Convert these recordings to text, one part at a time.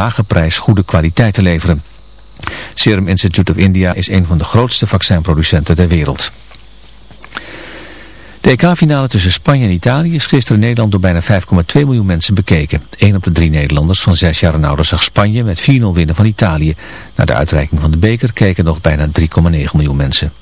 lage prijs goede kwaliteit te leveren. Serum Institute of India is een van de grootste vaccinproducenten ter wereld. De EK-finale tussen Spanje en Italië is gisteren Nederland door bijna 5,2 miljoen mensen bekeken. Een op de drie Nederlanders van zes jaar en ouder zag Spanje met 4-0 winnen van Italië. Na de uitreiking van de beker keken nog bijna 3,9 miljoen mensen.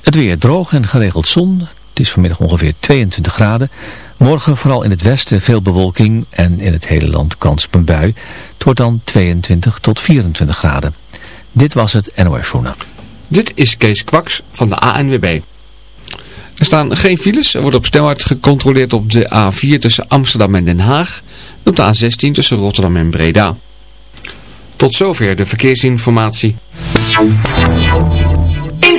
Het weer droog en geregeld zon. Het is vanmiddag ongeveer 22 graden. Morgen vooral in het westen veel bewolking en in het hele land kans op een bui. Het wordt dan 22 tot 24 graden. Dit was het NOS Journaal. Dit is Kees Kwaks van de ANWB. Er staan geen files. Er wordt op snelheid gecontroleerd op de A4 tussen Amsterdam en Den Haag. En op de A16 tussen Rotterdam en Breda. Tot zover de verkeersinformatie. In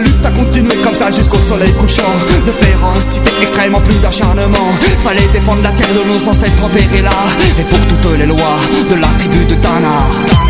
Lutte a continué comme ça jusqu'au soleil couchant. De férocité extrêmement plus d'acharnement. Fallait défendre la terre de nos ancêtres enterrés là. Et pour toutes les lois de la tribu de Dana.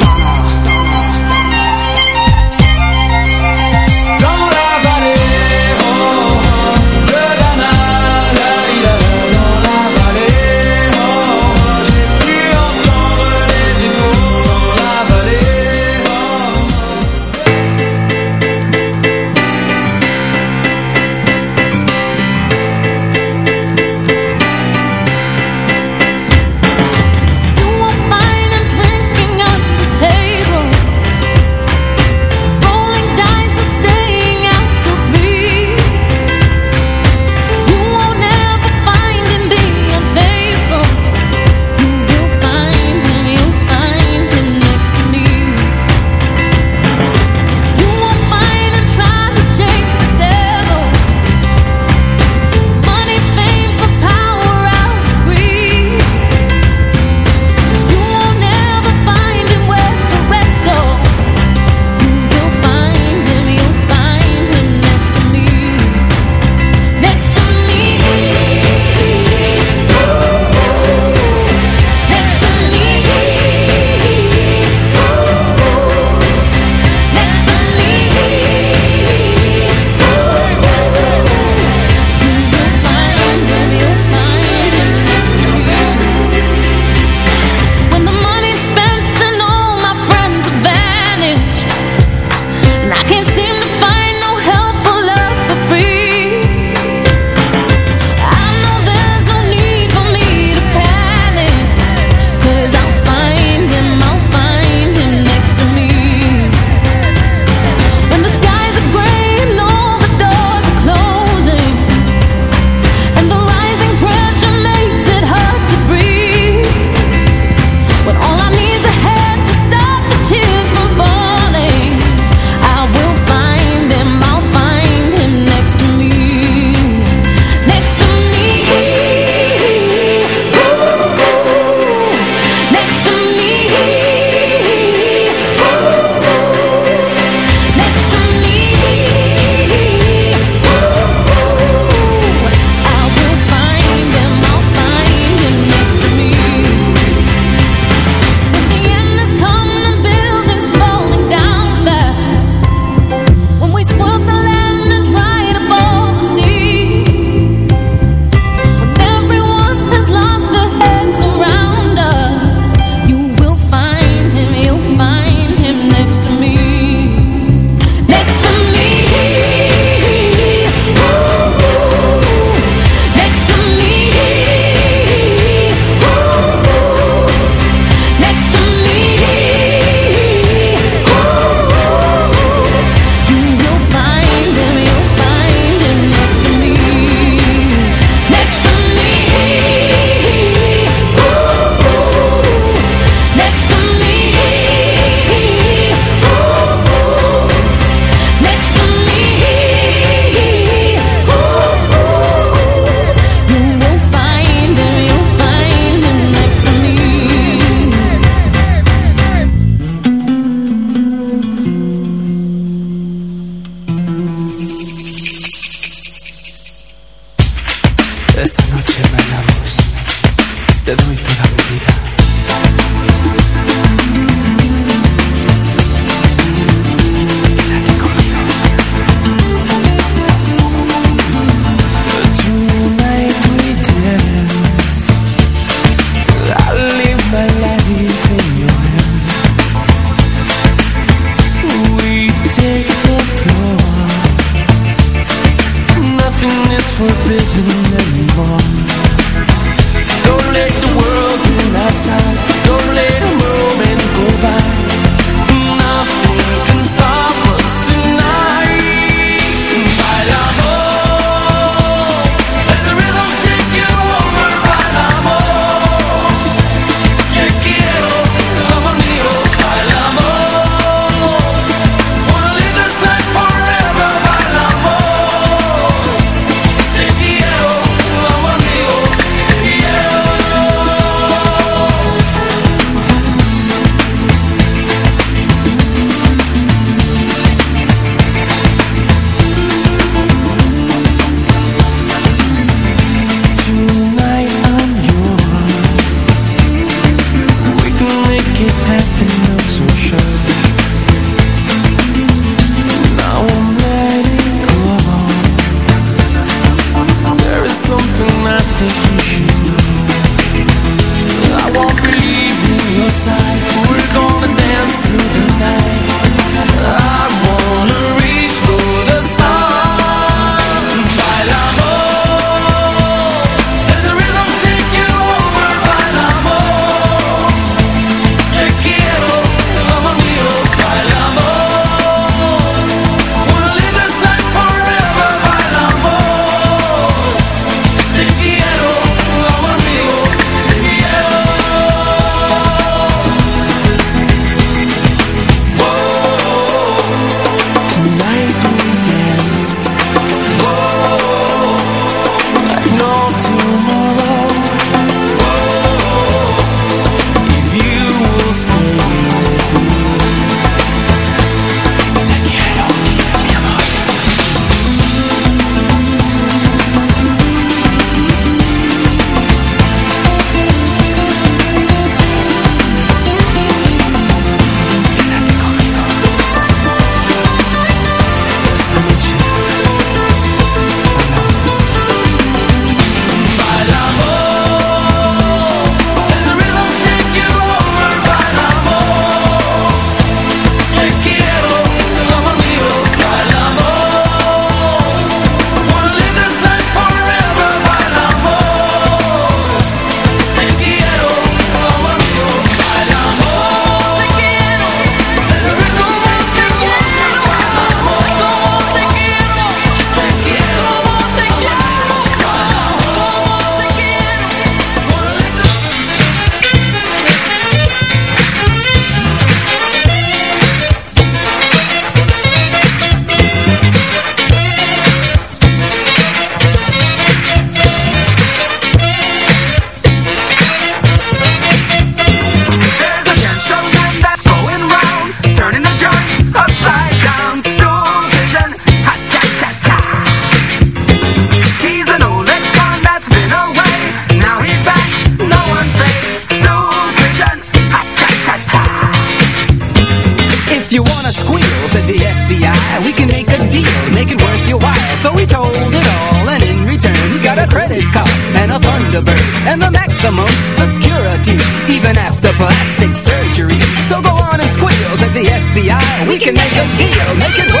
We can make a deal, make it work.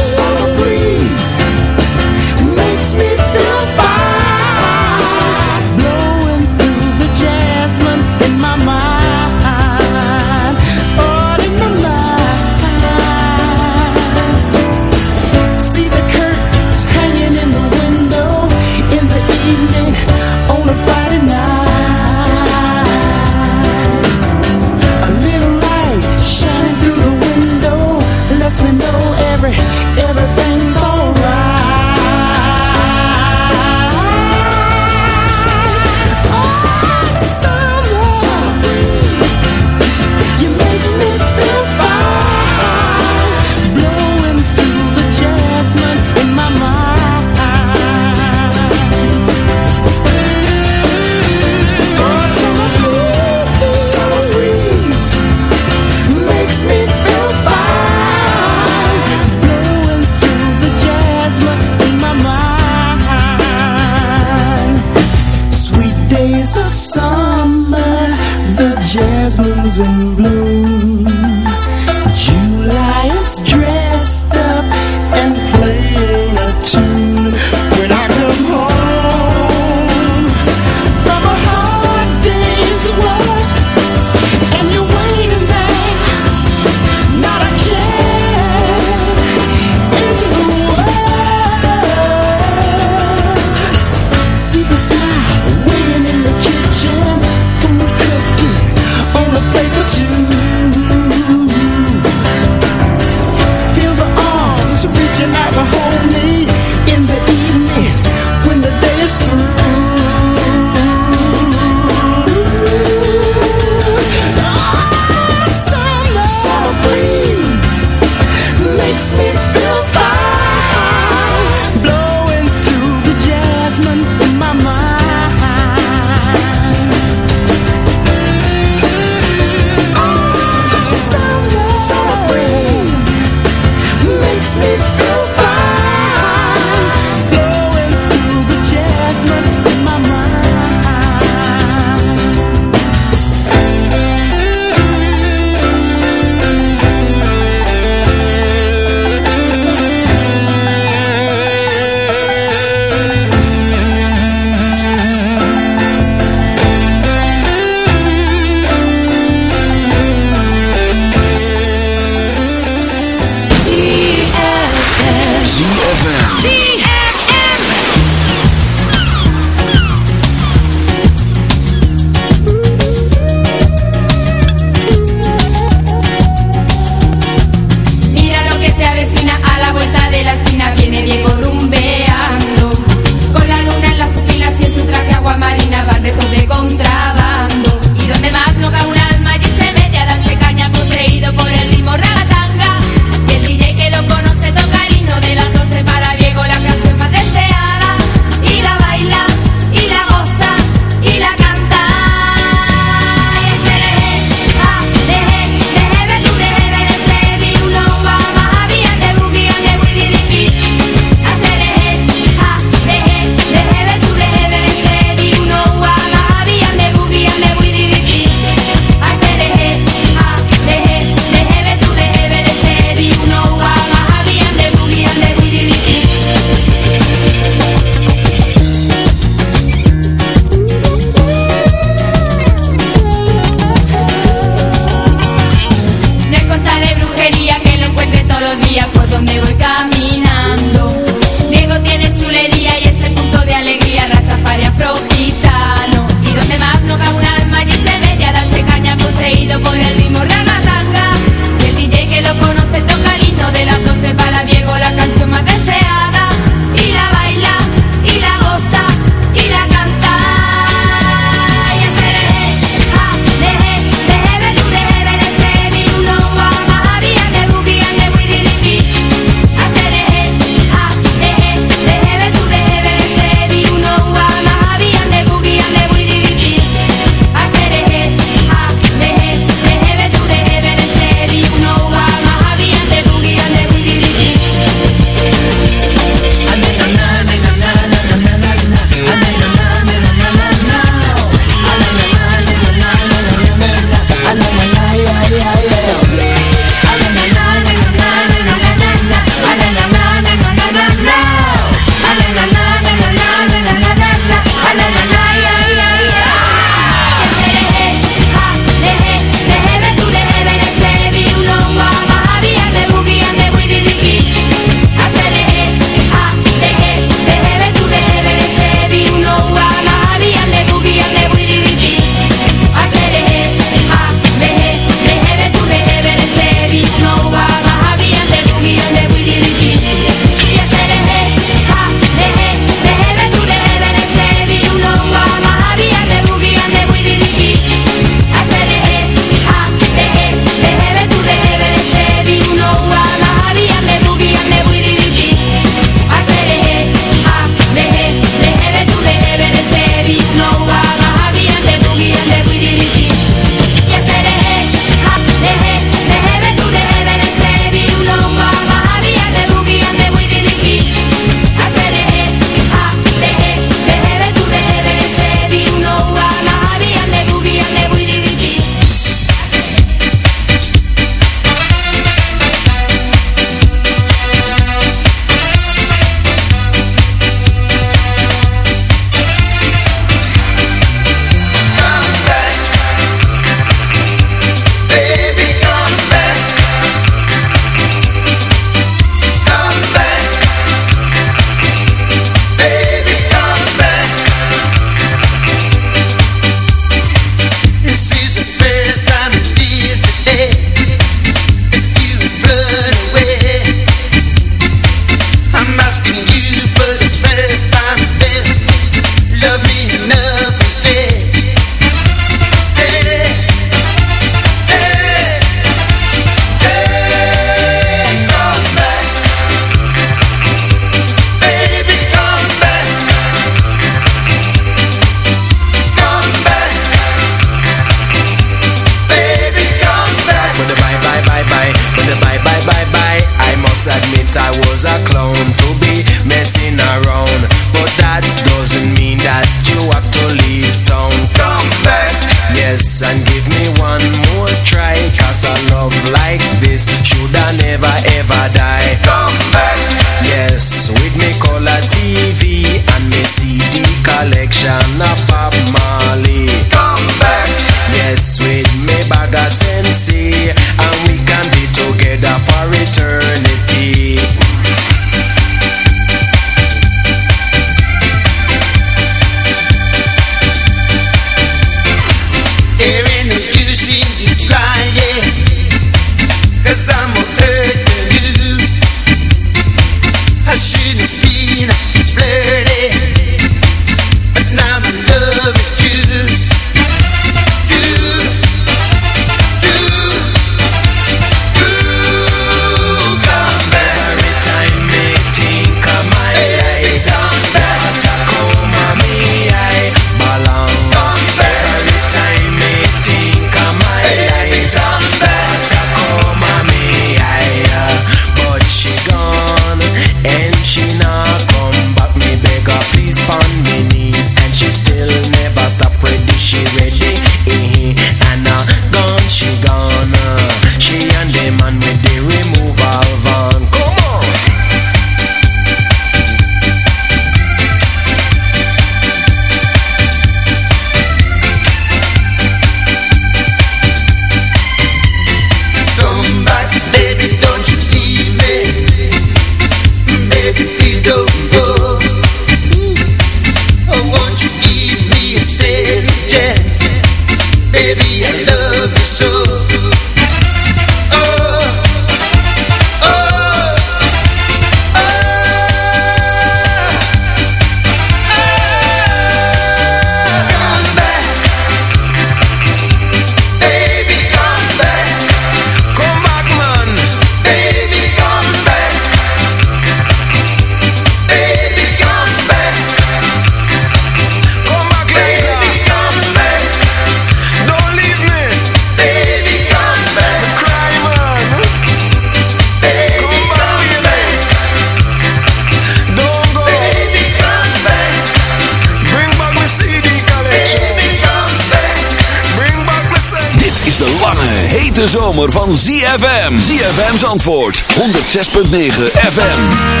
Antwoord 106.9 FM.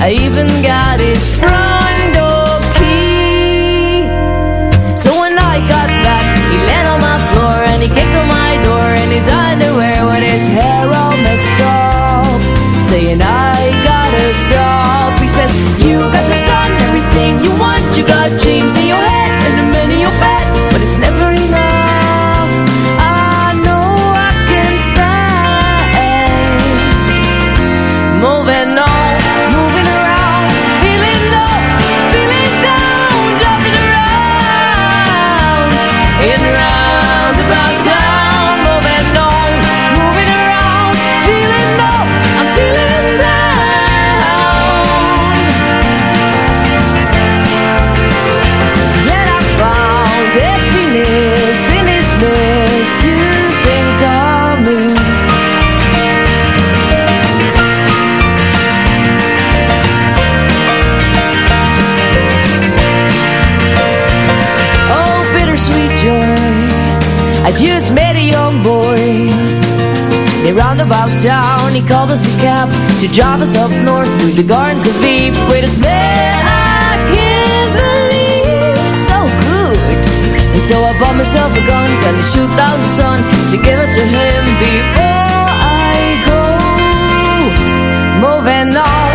I even got his front door key. So when I got back He lay on my floor And he kicked on my door and his underwear With his hair just met a young boy. They roundabout town, he called us a cab To drive us up north through the gardens of Eve. With a smell I can't believe So good. And so I bought myself a gun Kinda shoot down the sun To give it to him before I go. Moving on.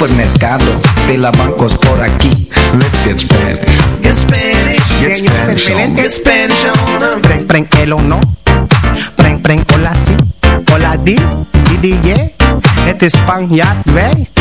Supermercado de la bancos por aquí. Let's get Spanish. Get Spanish. Get Spanish on. Get Spanish on. Preng, preng, el o no. Preng, preng, hola si. Hola di, di, di, yeah. Het is Spanjaard, wij.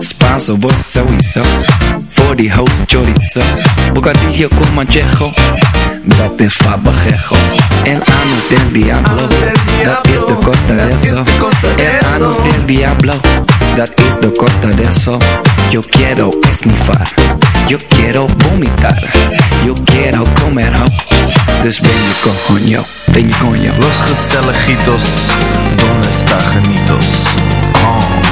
Spanso, vos sowieso. Voor die host chorizo. Bocadillo con manchejo. Dat is fabajejo. El anus del diablo. Dat is de costa de eso. El anus del diablo. Dat is de costa de eso. Yo quiero esnifar. Yo quiero vomitar. Yo quiero comer ho. Dus ben je coño. Ben je coño. Los gezelligitos, donde está genitos? Oh.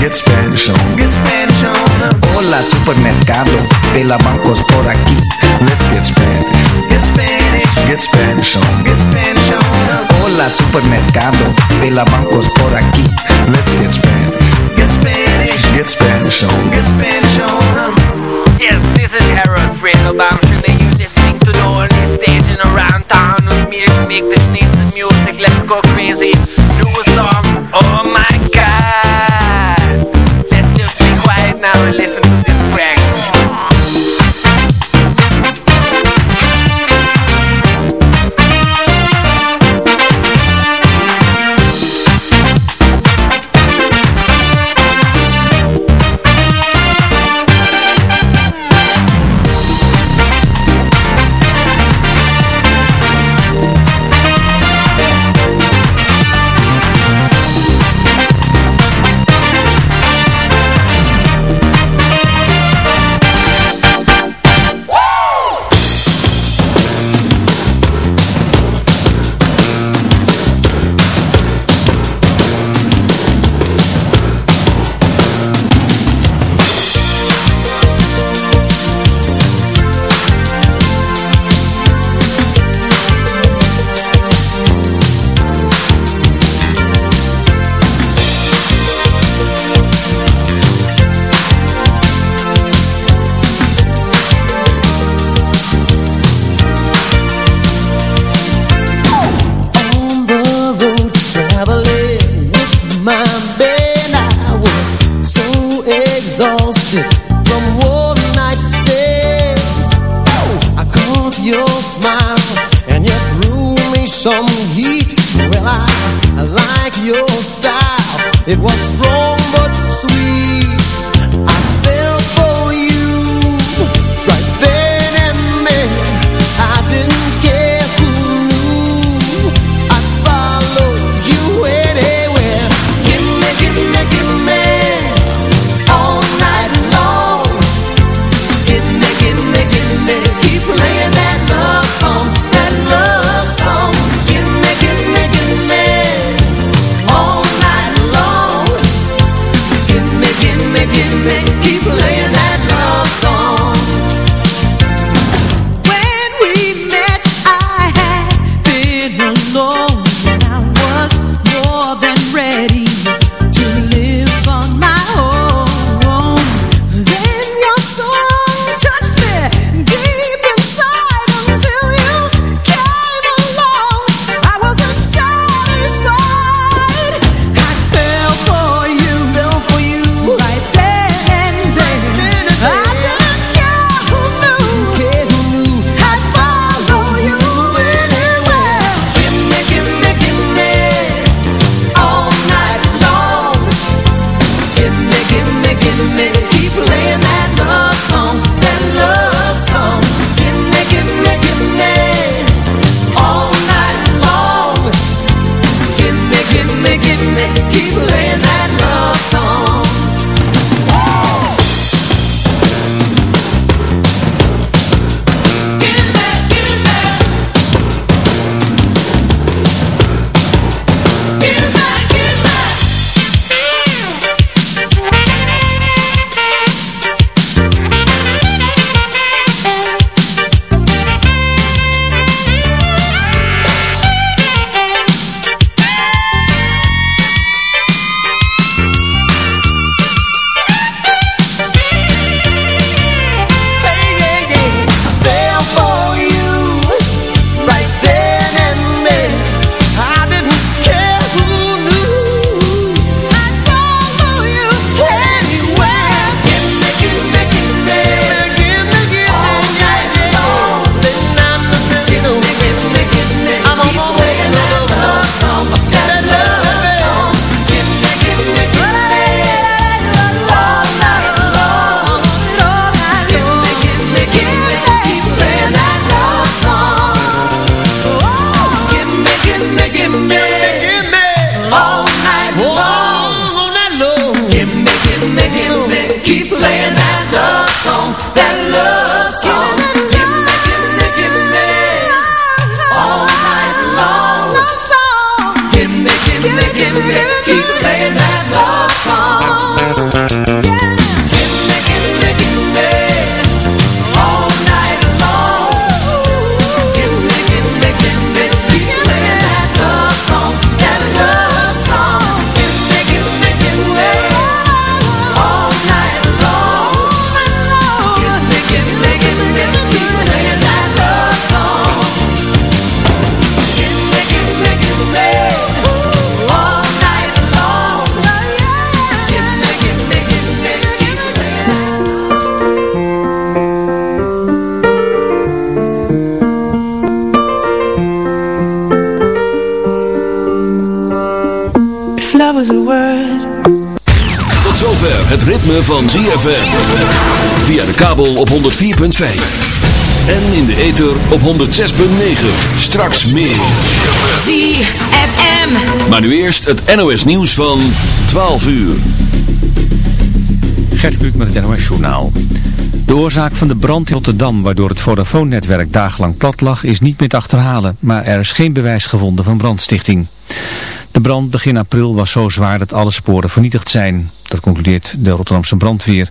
Get Spanish on. Get Spanish on. Hola supermercado de la bancos por aquí. Let's get Spanish. Get Spanish. Get Spanish on. Get Spanish on. Hola supermercado de la bancos por aquí. Let's get Spanish. Get Spanish. Get Spanish on. Get Spanish on. Yes, this is Harold Fredo Bamshin and you listening to the only station around town with me to make the sneeze music. Let's go crazy. Do a song. Van ZFM. Via de kabel op 104.5. En in de ether op 106.9. Straks meer. ZFM. Maar nu eerst het NOS nieuws van 12 uur. Gert Kluk met het NOS Journaal. De oorzaak van de brand in Rotterdam, waardoor het Vodafone-netwerk dagenlang plat lag, is niet meer te achterhalen. Maar er is geen bewijs gevonden van brandstichting. De brand begin april was zo zwaar dat alle sporen vernietigd zijn. Dat concludeert de Rotterdamse brandweer.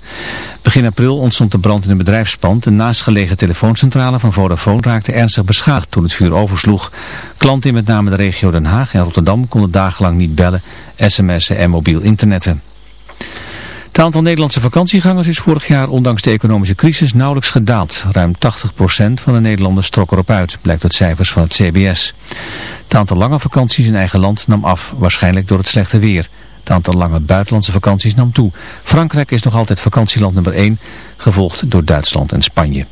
Begin april ontstond de brand in een bedrijfspand. De naastgelegen telefooncentrale van Vodafone raakte ernstig beschadigd toen het vuur oversloeg. Klanten in met name de regio Den Haag en Rotterdam konden dagenlang niet bellen, sms'en en mobiel internetten. Het aantal Nederlandse vakantiegangers is vorig jaar ondanks de economische crisis nauwelijks gedaald. Ruim 80% van de Nederlanders trok erop uit, blijkt uit cijfers van het CBS. Het aantal lange vakanties in eigen land nam af, waarschijnlijk door het slechte weer. Het aantal lange buitenlandse vakanties nam toe. Frankrijk is nog altijd vakantieland nummer 1, gevolgd door Duitsland en Spanje.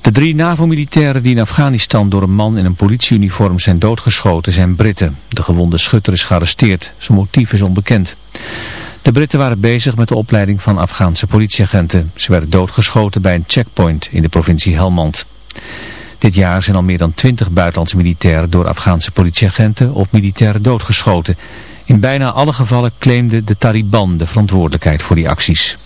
De drie NAVO-militairen die in Afghanistan door een man in een politieuniform zijn doodgeschoten zijn Britten. De gewonde schutter is gearresteerd. Zijn motief is onbekend. De Britten waren bezig met de opleiding van Afghaanse politieagenten. Ze werden doodgeschoten bij een checkpoint in de provincie Helmand. Dit jaar zijn al meer dan twintig buitenlandse militairen door Afghaanse politieagenten of militairen doodgeschoten. In bijna alle gevallen claimde de Taliban de verantwoordelijkheid voor die acties.